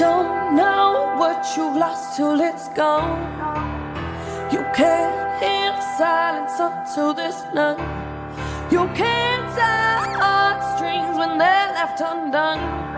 don't know what you've lost till it's gone. You can't hear the silence until there's none. You can't tie heartstrings when they're left undone.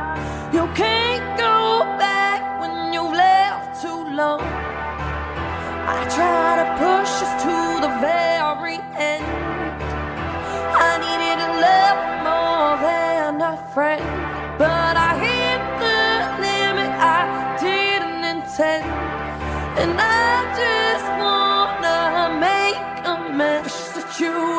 And I just wanna make a mess that you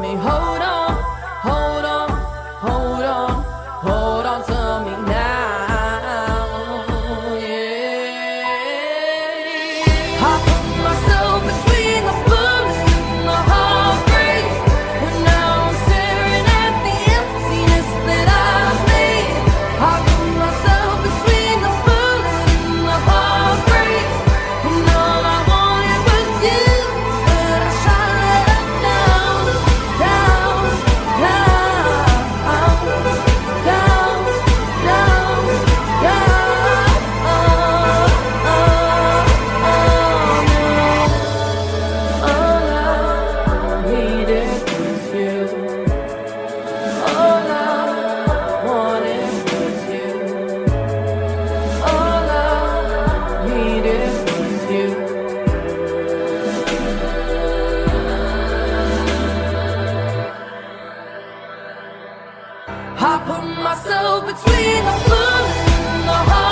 me, hold myself between the bullet and the heart.